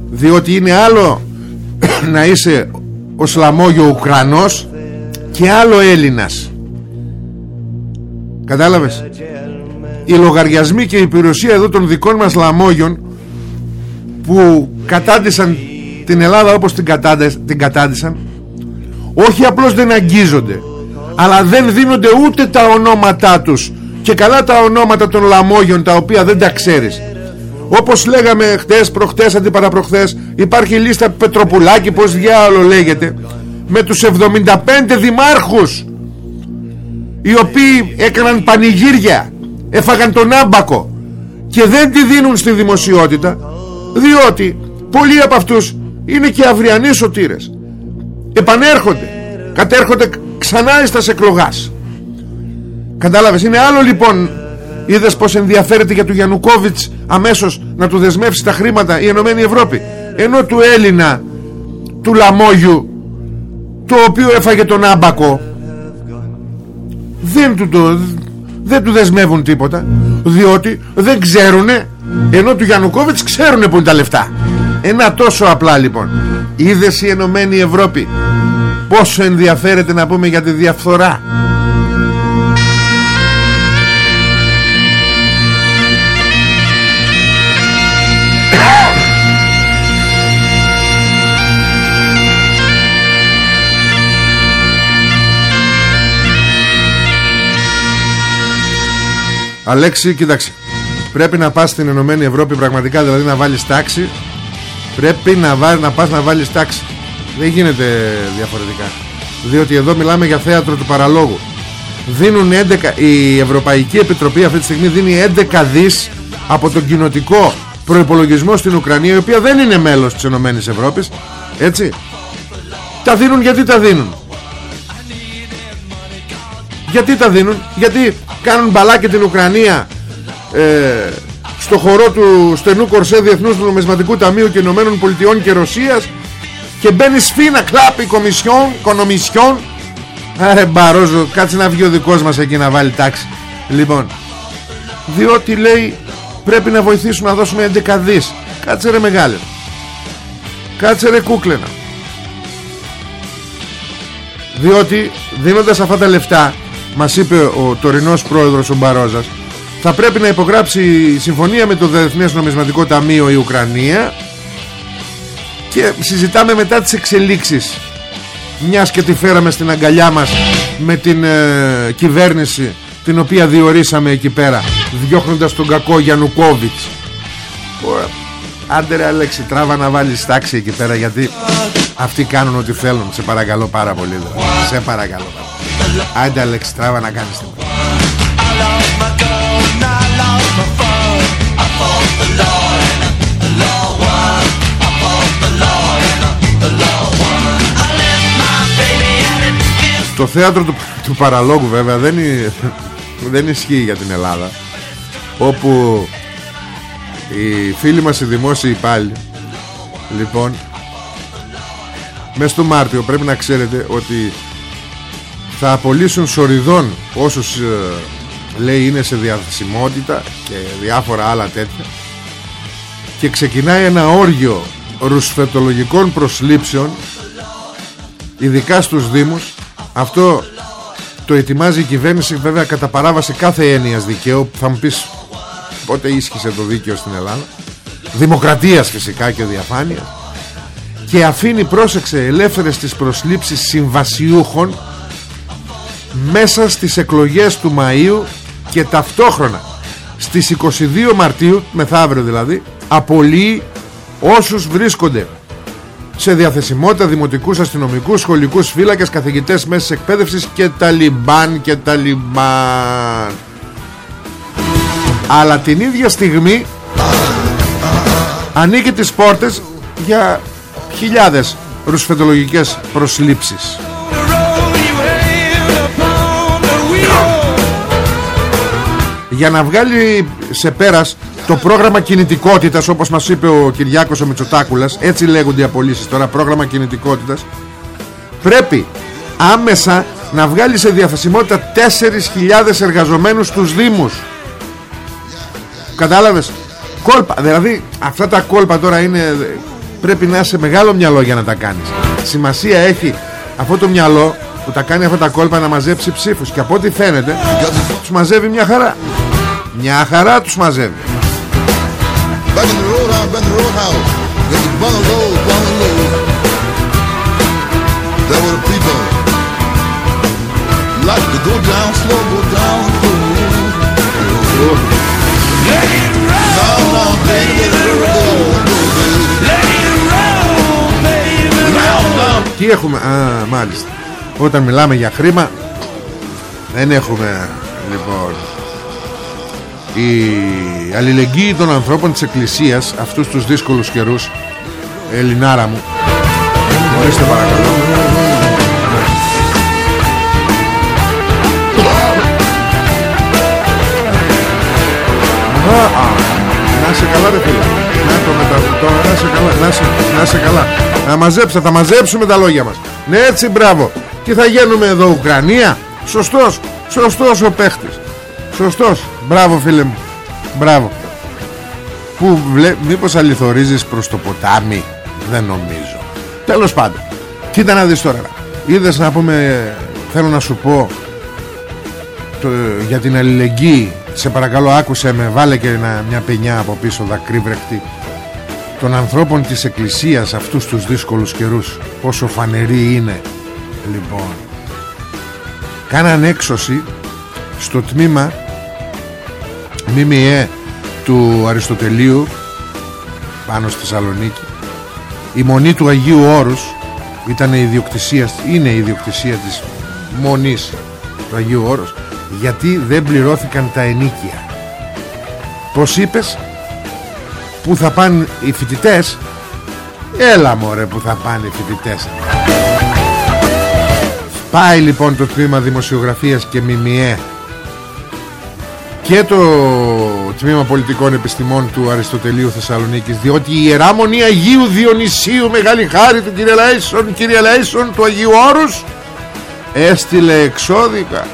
Διότι είναι άλλο να είσαι ο Σλαμόγιο Ουκρανός και άλλο Έλληνας. Κατάλαβες; Οι λογαριασμοί και η περιουσία εδώ των δικών μας λαμόγιων που κατάντησαν την Ελλάδα όπως την, την κατάντησαν όχι απλώς δεν αγγίζονται αλλά δεν δίνονται ούτε τα ονόματά τους. Και καλά τα ονόματα των λαμόγιων τα οποία δεν τα ξέρεις. Όπως λέγαμε χτες, προχτές, αντιπαραπροχτές υπάρχει λίστα Πετροπουλάκη πως διάολο λέγεται με τους 75 δημάρχους οι οποίοι έκαναν πανηγύρια έφαγαν τον άμπακο και δεν τη δίνουν στη δημοσιότητα διότι πολλοί από αυτούς είναι και αυριανοί σωτήρες. Επανέρχονται κατέρχονται ξανά στα εκλογάς. Κατάλαβες είναι άλλο λοιπόν είδες πως ενδιαφέρεται για του Γιαννουκόβιτς αμέσως να του δεσμεύσει τα χρήματα η Ενωμένη Ευρώπη ενώ του Έλληνα του Λαμόγιου το οποίο έφαγε τον άμπακο. Δεν του, το, δεν του δεσμεύουν τίποτα διότι δεν ξέρουνε ενώ του Γιαννουκόβιτς ξέρουνε που είναι τα λεφτά. Ένα τόσο απλά λοιπόν. Είδες η Ενωμένη Ευρώπη. Πόσο ενδιαφέρεται να πούμε για τη διαφθορά Αλέξη, κοίταξε. Πρέπει να πας στην Ενωμένη Ευρώπη πραγματικά, δηλαδή να βάλεις τάξη. Πρέπει να, βά, να πας να βάλεις τάξη. Δεν γίνεται διαφορετικά. Διότι εδώ μιλάμε για θέατρο του παραλόγου. Δίνουν 11, η Ευρωπαϊκή Επιτροπή αυτή τη στιγμή δίνει 11 δις από τον κοινοτικό προϋπολογισμό στην Ουκρανία, η οποία δεν είναι μέλος της Ενωμένης Ευρώπης. Έτσι. Τα δίνουν γιατί τα δίνουν; Γιατί τα δίνουν; Γιατί κάνουν μπαλάκι την Ουκρανία ε, στο χορό του στενού κορσέ Διεθνούς Νομισματικού Ταμείου και Ηνωμένων Πολιτειών και Ρωσίας και μπαίνει σφίνα κλάπη κομισιόν, κονομισιόν. Άρε Μπαρόζο κάτσε να βγει ο δικός μας εκεί να βάλει τάξη. Λοιπόν Διότι λέει πρέπει να βοηθήσουμε να δώσουμε 11 δις. Κάτσε ρε μεγάλε. Κάτσε ρε κούκλενα. Διότι δίνοντας αυτά τα λεφτά μας είπε ο τωρινός πρόεδρος ο Μπαρόζας θα πρέπει να υπογράψει συμφωνία με το Διεθνές Νομισματικό Ταμείο η Ουκρανία και συζητάμε μετά τις εξελίξεις μιας και τη φέραμε στην αγκαλιά μας με την ε, κυβέρνηση την οποία διορίσαμε εκεί πέρα διώχνοντας τον κακό Γιαννουκόβιτς Άντε ρε Αλέξη τράβα να βάλεις τάξη εκεί πέρα γιατί αυτοί κάνουν ό,τι θέλουν. Σε παρακαλώ πάρα πολύ Σε παρακαλώ Άντε Αλέξη τράβα να κάνεις τίποτα. Το θέατρο του, του παραλόγου βέβαια δεν, δεν ισχύει για την Ελλάδα όπου οι φίλοι μας οι δημόσιοι υπάλληλοι λοιπόν μέσα στο Μάρτιο πρέπει να ξέρετε ότι θα απολύσουν σοριδών όσους ε, λέει είναι σε διαθεσιμότητα και διάφορα άλλα τέτοια. Και ξεκινάει ένα όργιο ρουσφετολογικών προσλήψεων ειδικά στους Δήμους. Αυτό το ετοιμάζει η κυβέρνηση βέβαια κατά παράβαση κάθε έννοιας δικαίου. Θα μου πεις πότε ίσχυσε το δίκαιο στην Ελλάδα. Δημοκρατίας φυσικά και διαφάνειας. Και αφήνει πρόσεξε ελεύθερες τις προσλήψεις συμβασιούχων μέσα στις εκλογές του Μαΐου και ταυτόχρονα στις 22 Μαρτίου μεθαύριο δηλαδή απολύει όσους βρίσκονται σε διαθεσιμότητα δημοτικούς αστυνομικούς, σχολικούς φύλακες, καθηγητές μέσης εκπαίδευσης και ταλιμπάν και ταλιμπάν. Αλλά την ίδια στιγμή ανοίγει τις πόρτες για χιλιάδες ρουσφετολογικές προσλήψεις. Για να βγάλει σε πέρας το πρόγραμμα κινητικότητας όπως μας είπε ο Κυριάκος ο Μητσοτάκουλας έτσι λέγονται οι απολύσεις τώρα πρόγραμμα κινητικότητας πρέπει άμεσα να βγάλει σε διαθεσιμότητα 4.000 εργαζομένους στους Δήμους. Κατάλαβες; Κόλπα δηλαδή αυτά τα κόλπα τώρα είναι πρέπει να είσαι μεγάλο μυαλό για να τα κάνεις. Σημασία έχει αυτό το μυαλό που τα κάνει αυτά τα κόλπα να μαζέψει ψήφους. Και από ό,τι φαίνεται τους μαζεύει μια χαρά μια χαρά τους μαζεύει. Τι έχουμε, α, μάλιστα. Όταν μιλάμε για χρήμα Δεν έχουμε, λοιπόν η αλληλεγγύη των ανθρώπων της Εκκλησίας αυτούς τους δύσκολους καιρούς Ελληνάρα μου. Ορίστε παρακαλώ. Α, α, Να είσαι καλά ρε φίλε. Να το μετα... το, να είσαι καλά να είσαι, να είσαι καλά. Να μαζέψουμε, θα μαζέψουμε τα λόγια μας. Ναι έτσι μπράβο. Τι θα γίνουμε εδώ Ουκρανία. Σωστός, σωστός ο παίχτης Σωστός, μπράβο φίλε μου. Μπράβο. Που βλέ... μήπως αληθορίζεις προς το ποτάμι; Δεν νομίζω. Τέλος πάντων Κοίτα να δεις τώρα. Είδες να πούμε Θέλω να σου πω το, Για την αλληλεγγύη. Σε παρακαλώ άκουσε με Βάλε και ένα, μια πενιά από πίσω δακρύβρεκτη. Των ανθρώπων της εκκλησίας Αυτούς τους δύσκολους καιρούς Πόσο φανερή είναι. Λοιπόν Κάναν έξωση Στο τμήμα ΜΜΕ του Αριστοτελείου πάνω στη Θεσσαλονίκη. Η μονή του Αγίου Όρους ήταν η ιδιοκτησία, είναι η ιδιοκτησία της μονής του Αγίου Όρους γιατί δεν πληρώθηκαν τα ενίκια. Πως είπες; Που θα πάνε οι φοιτητές; Έλα μωρέ που θα πάνε οι φοιτητές. Πάει λοιπόν το τμήμα δημοσιογραφίας και ΜΜΕ και το Τμήμα Πολιτικών Επιστημών του Αριστοτελείου Θεσσαλονίκης διότι η Ιερά Μονή Αγίου Διονυσίου Μεγάλη Χάρη του κύριε Λαΐσον κύριε Λαΐσον του Αγίου Όρους έστειλε εξώδικα.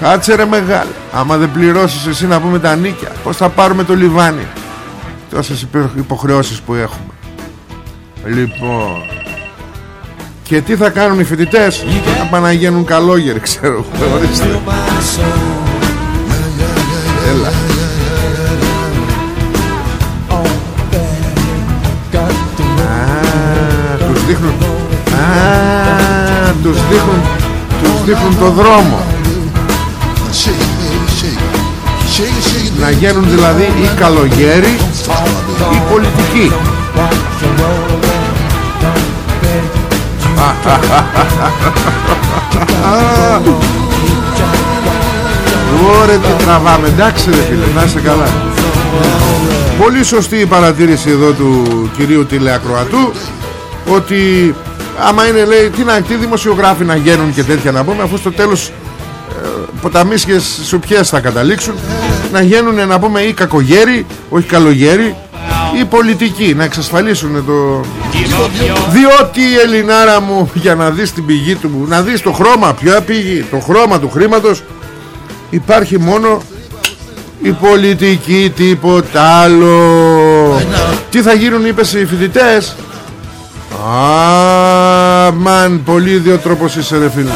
Κάτσε ρε μεγάλη άμα δεν πληρώσεις εσύ να πούμε τα νίκια πως θα πάρουμε το λιβάνι; Τόσες υποχρεώσεις που έχουμε. Λοιπόν και τι θα κάνουν οι φοιτητές; Θα πάνε να γίνουν καλόγεροι ξέρω τους δείχνουν Τους δείχνουν το δρόμο. Να γίνουν δηλαδή οι καλογέροι Οι πολιτικοί. Ωρε τι τραβάμε. Εντάξει ρε φίλε να είσαι καλά. Πολύ σωστή η παρατήρηση εδώ του κυρίου τηλεακροατού Ότι άμα είναι λέει τι, να, τι δημοσιογράφοι να γίνουν και τέτοια να πούμε Αφού στο τέλος ε, ποταμίσχες σουπιές θα καταλήξουν. Να γίνουν να πούμε ή κακογέροι Όχι καλογέροι ή πολιτικοί να εξασφαλίσουν το διότι η Ελληνάρα μου για να δεις την πηγή του να δεις το χρώμα ποια πηγή το χρώμα του χρήματος υπάρχει μόνο η πολιτική τίποτα άλλο. Τι θα γίνουν είπες οι φοιτητές; Αμαν πολύ ιδιοτρόπος είσαι ρε φίλε.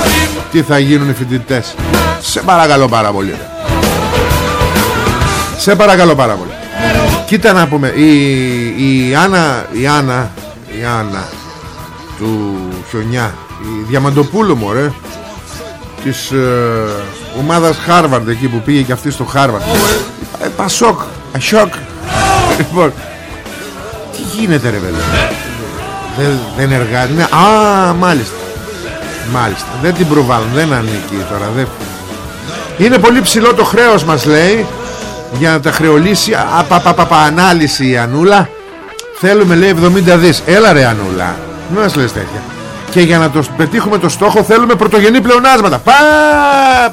Τι θα γίνουν οι φοιτητές; Σε παρακαλώ πάρα πολύ ρε. Σε παρακαλώ πάρα πολύ. Κοίτα να πούμε Η, η Άννα Η Άννα Η Άννα Του χιονιά Η Διαμαντοπούλου μου ρε Της ε, ομάδας Χάρβαρντ εκεί που πήγε και αυτή στο Χάρβαρντ. Ε, Πασόκ Ασόκ Λοιπόν Τι γίνεται ρε βέβαια Δεν, δεν εργάζεται. Ναι, Α μάλιστα. Μάλιστα. Δεν την προβάλλουν Δεν ανήκει τώρα δεν... Είναι πολύ ψηλό το χρέος μας λέει Για να τα χρεολύσει. Απαπαπαπα ανάλυση η Ανούλα. Θέλουμε λέει 70 δις. Έλα ρε Ανούλα. Μην μας λες τέτοια. Και για να το πετύχουμε το στόχο θέλουμε πρωτογενή πλεονάσματα. Πα,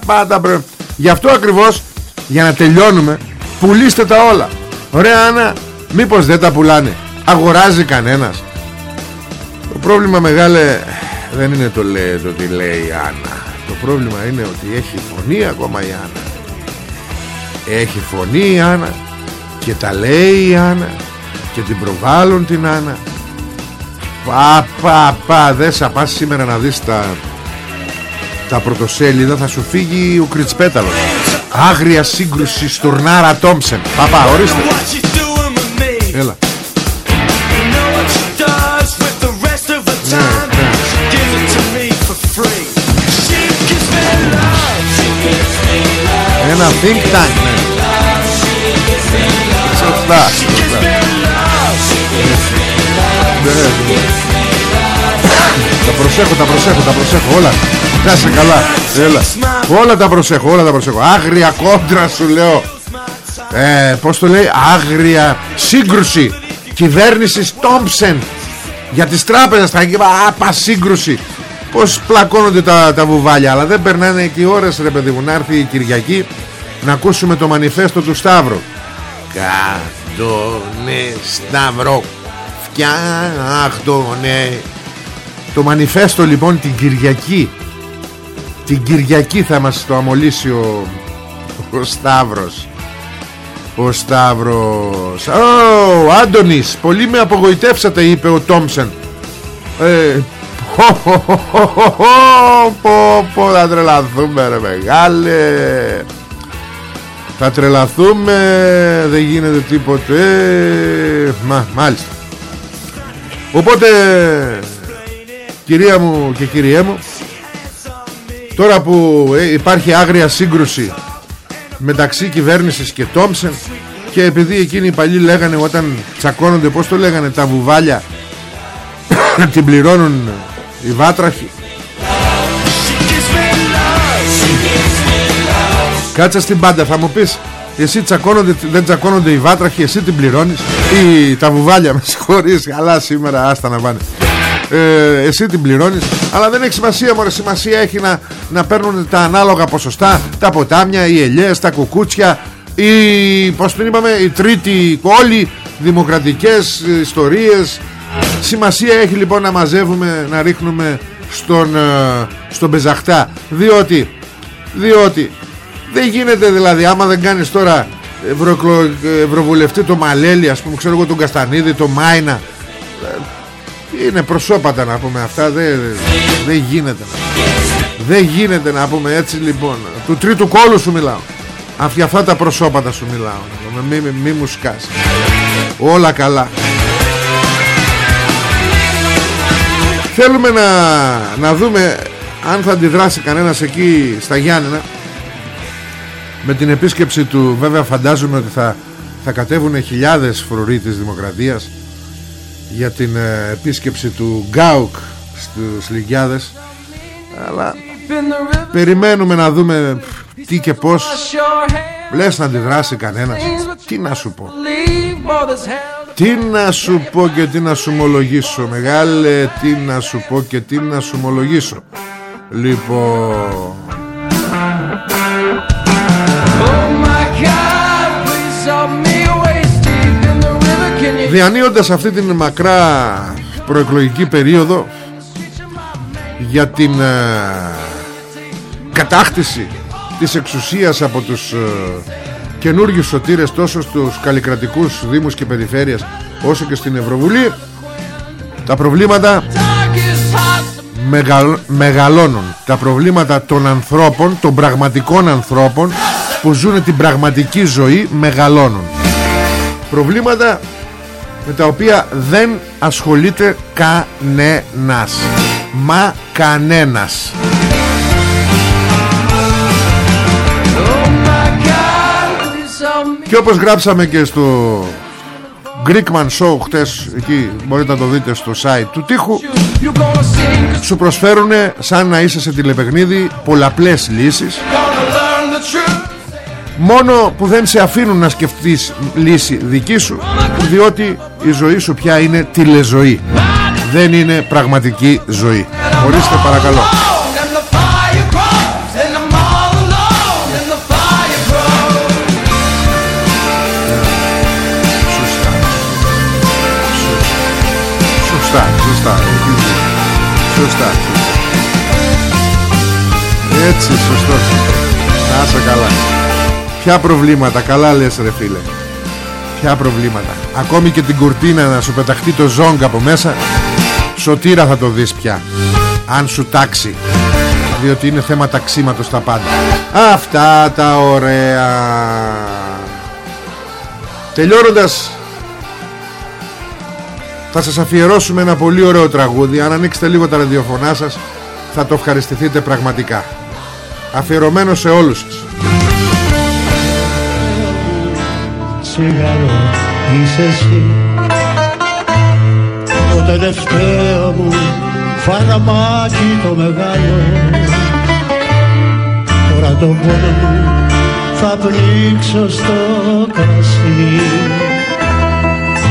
πάντα πρε... γι' αυτό ακριβώς για να τελειώνουμε πουλήστε τα όλα. Ωραία Άννα μήπως δεν τα πουλάνε. Αγοράζει κανένας το πρόβλημα μεγάλε δεν είναι το, λέει, το τι λέει η Άννα. Το πρόβλημα είναι ότι έχει φωνή ακόμα η Άννα. Έχει φωνή η Άννα και τα λέει η Άννα και την προβάλλουν την Άννα. Πα, πα, πα, δες πας σήμερα να δεις τα, τα πρωτοσέλιδα θα σου φύγει ο Κριτσπέταλος Άγρια σύγκρουση στουρνάρα Τόμψεν. Παπά, ορίστε. Έλα think tank ναι. Σωστά, σωστά τα προσέχω, τα προσέχω, τα προσέχω όλα. Να καλά. Έλα. Όλα τα προσέχω, όλα τα προσέχω. Άγρια κόντρα σου λέω. Ε, Πώς το λέει; Άγρια σύγκρουση. Κυβέρνησης Τόμψεν. Για τις τράπεζες θα Άπα σύγκρουση Πως πλακώνονται τα, τα βουβάλια Αλλά δεν περνάνε και οι ώρες ρε παιδί μου. Να έρθει η Κυριακή Να ακούσουμε το μανιφέστο του Σταύρου. Κάτωνε Σταύρο Φτιάχτωνε Το μανιφέστο λοιπόν την Κυριακή. Την Κυριακή θα μας το αμολύσει ο, ο Σταύρος. Ο Σταύρος. Ω, Άντωνης Πολύ με απογοητεύσατε είπε ο Τόμσεν ε, πω, πω, πω, θα τρελαθούμε ρε μεγάλε θα τρελαθούμε Δεν γίνεται τίποτε. Μα, Μάλιστα. Οπότε Κυρία μου και κυριέ μου Τώρα που ε, υπάρχει άγρια σύγκρουση Μεταξύ κυβέρνησης και Τόμσεν Και επειδή εκείνοι οι παλιοί λέγανε Όταν τσακώνονται πως το λέγανε Τα βουβάλια Την πληρώνουν οι βάτραχοι Κάτσε στην πάντα θα μου πεις. Εσύ τσακώνονται, δεν τσακώνονται οι βάτραχοι Εσύ την πληρώνεις. Ή τα βουβάλια με συγχωρείς Αλλά σήμερα άστα να πάνε. Ε, Εσύ την πληρώνεις. Αλλά δεν έχει σημασία μωρέ Σημασία έχει να, να παίρνουν τα ανάλογα ποσοστά Τα ποτάμια, οι ελιές, τα κουκούτσια Οι, πώς την είπαμε, οι τρίτοι Όλοι δημοκρατικές ιστορίες. Σημασία έχει λοιπόν να μαζεύουμε Να ρίχνουμε στον, ε, στον πεζαχτά Διότι Διότι δεν γίνεται δηλαδή άμα δεν κάνεις τώρα ευρωεκλο... Ευρωβουλευτή το Μαλέλη ας πούμε ξέρω εγώ τον Καστανίδη το Μάινα. Είναι προσώπατα να πούμε αυτά δεν, δεν γίνεται δεν γίνεται να πούμε έτσι λοιπόν. Του τρίτου κόλου σου μιλάω. Αυτή, αυτά τα προσώπατα σου μιλάω μη, μη, μη μου σκάσει όλα καλά. Θέλουμε να, να δούμε αν θα αντιδράσει κανένας εκεί στα Γιάννενα με την επίσκεψη του βέβαια φαντάζομαι ότι θα, θα κατέβουν χιλιάδες φρουροί της Δημοκρατίας για την ε, επίσκεψη του Γκάουκ στους Λυκιάδες αλλά περιμένουμε να δούμε τι και πως λες να αντιδράσει κανένας. Τι να σου πω. Τι να σου πω και τι να σου ομολογήσω Μεγάλε τι να σου πω και τι να σου ομολογήσω. Λοιπόν Διανύοντας αυτή την μακρά προεκλογική περίοδο για την ε, κατάκτηση της εξουσίας από τους ε, καινούργιους σωτήρες τόσο στους καλλικρατικούς δήμους και περιφέρειες όσο και στην Ευρωβουλή τα προβλήματα μεγαλώνουν. Τα προβλήματα των ανθρώπων των πραγματικών ανθρώπων που ζουν την πραγματική ζωή μεγαλώνουν. Προβλήματα με τα οποία δεν ασχολείται κανένας. Μα κανένας. Και όπως γράψαμε και στο Greekman Show χτες εκεί μπορείτε να το δείτε στο site του τείχου σου προσφέρουν σαν να είσαι σε τηλεπαιχνίδι πολλαπλές λύσεις. Μόνο που δεν σε αφήνουν να σκεφτείς λύση δική σου Διότι η ζωή σου πια είναι τηλεζωή. Δεν είναι πραγματική ζωή. Ορίστε παρακαλώ. Σωστά, σωστά Σωστά, Έτσι, σωστό. Να είσαι καλά. Ποια προβλήματα Καλά λες ρε φίλε Ποια προβλήματα. Ακόμη και την κουρτίνα να σου πεταχτεί το ζόγκ από μέσα Σωτήρα θα το δεις πια. Αν σου τάξει. Διότι είναι θέμα ταξίματος τα πάντα. Αυτά τα ωραία. Τελειώνοντας Θα σας αφιερώσουμε ένα πολύ ωραίο τραγούδι. Αν ανοίξετε λίγο τα ραδιοφωνά σας Θα το ευχαριστηθείτε πραγματικά. Αφιερωμένο σε όλους σας τσιγάρο είσαι εσύ. Το τελευταίο μου φαραμάκι το μεγάλο. Τώρα το πόνο μου θα πνίξω στο κρασί.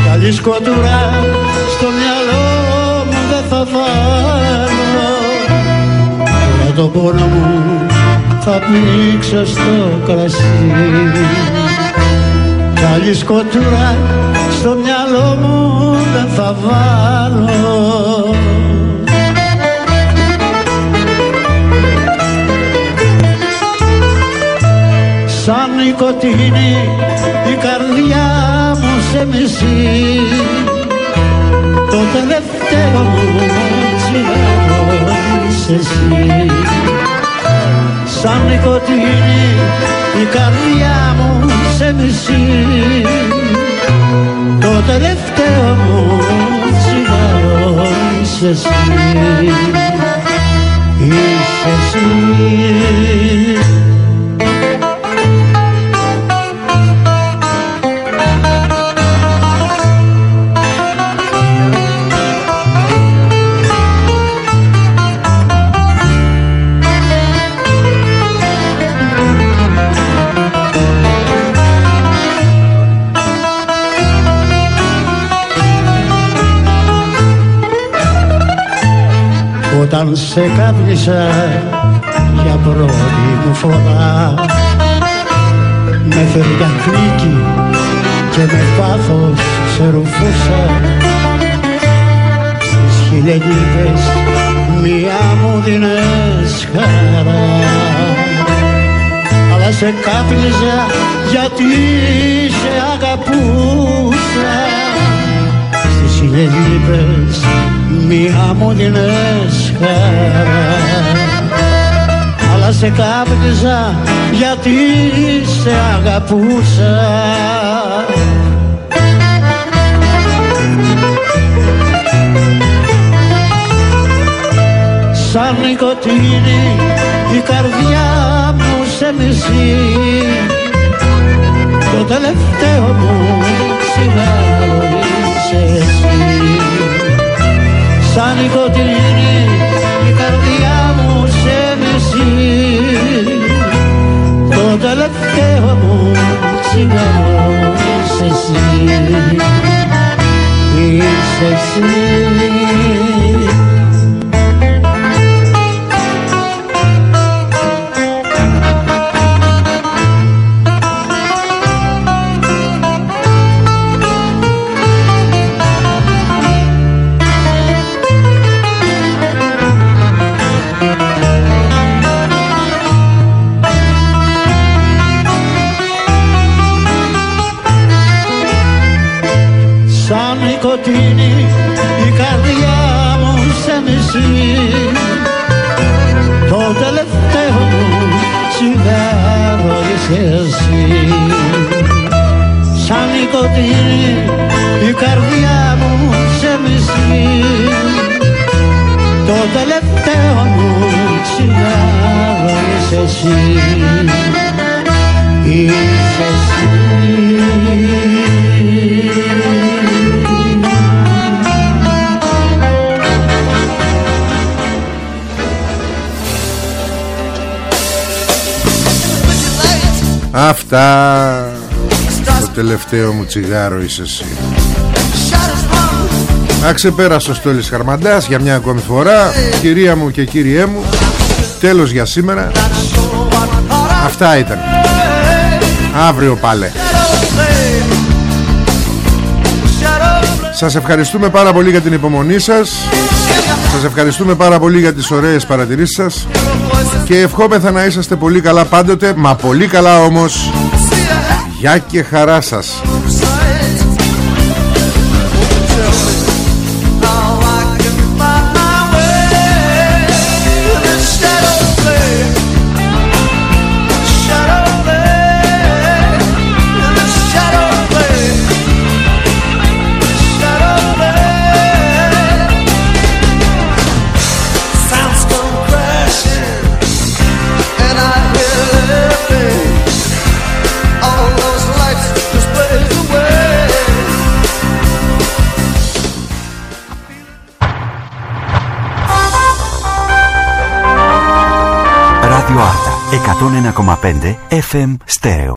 Καλή σκοτουρά στο μυαλό μου δεν θα βάλω Για το πόνο μου θα πνίξω στο κρασί Καλή σκοτουρά στο μυαλό μου δεν θα βάλω. Σαν νοικοτήνη η καρδιά μου σε μισεί. Το τελευταίο μου τσιγάρο είσαι εσύ. Σαν νοικοτήνη η καρδιά μου σε μισεί Το τελευταίο μου τσιγάρο είσαι εσύ. Είσαι εσύ Όταν σε κάπνισα για πρώτη μου φορά. Με φεριακνίκι και με πάθος σε ρουφούσα. Στις χιλιαγίδες μία μου δίνες χαρά. Αλλά σε κάπνιζα γιατί σε αγαπούσα. Στις χιλιαγίδες μία μου δίνες χαρά αλλά σε κάπνιζα γιατί σε αγαπούσα. Σαν νοικοτήνη η καρδιά μου σε μισεί. Το τελευταίο μου τσιγάρο είσαι εσύ σαν νοικοτήνη η καρδιά μου σε μισεί. Το τελευταίο μου τσιγάρο είσαι εσύ. Είσαι εσύ σαν νοικοτήνη η καρδιά μου σε μισεί. Το τελευταίο μου τσιγάρο είσαι εσύ. Είσαι εσύ. Αυτά. Το τελευταίο μου τσιγάρο είσαι εσύ. Αξεπέρασε ο Στόλης Χαρμαντάς για μια ακόμη φορά Κυρία μου και κύριέ μου. Τέλος για σήμερα. Αυτά ήταν. Αύριο πάλε Σας ευχαριστούμε πάρα πολύ για την υπομονή σας. Σας ευχαριστούμε πάρα πολύ για τις ωραίες παρατηρήσεις σας. Και ευχόμεθα να είσαστε πολύ καλά πάντοτε Μα πολύ καλά όμως Γεια και χαρά σας Τον 1,5 FM στερεό.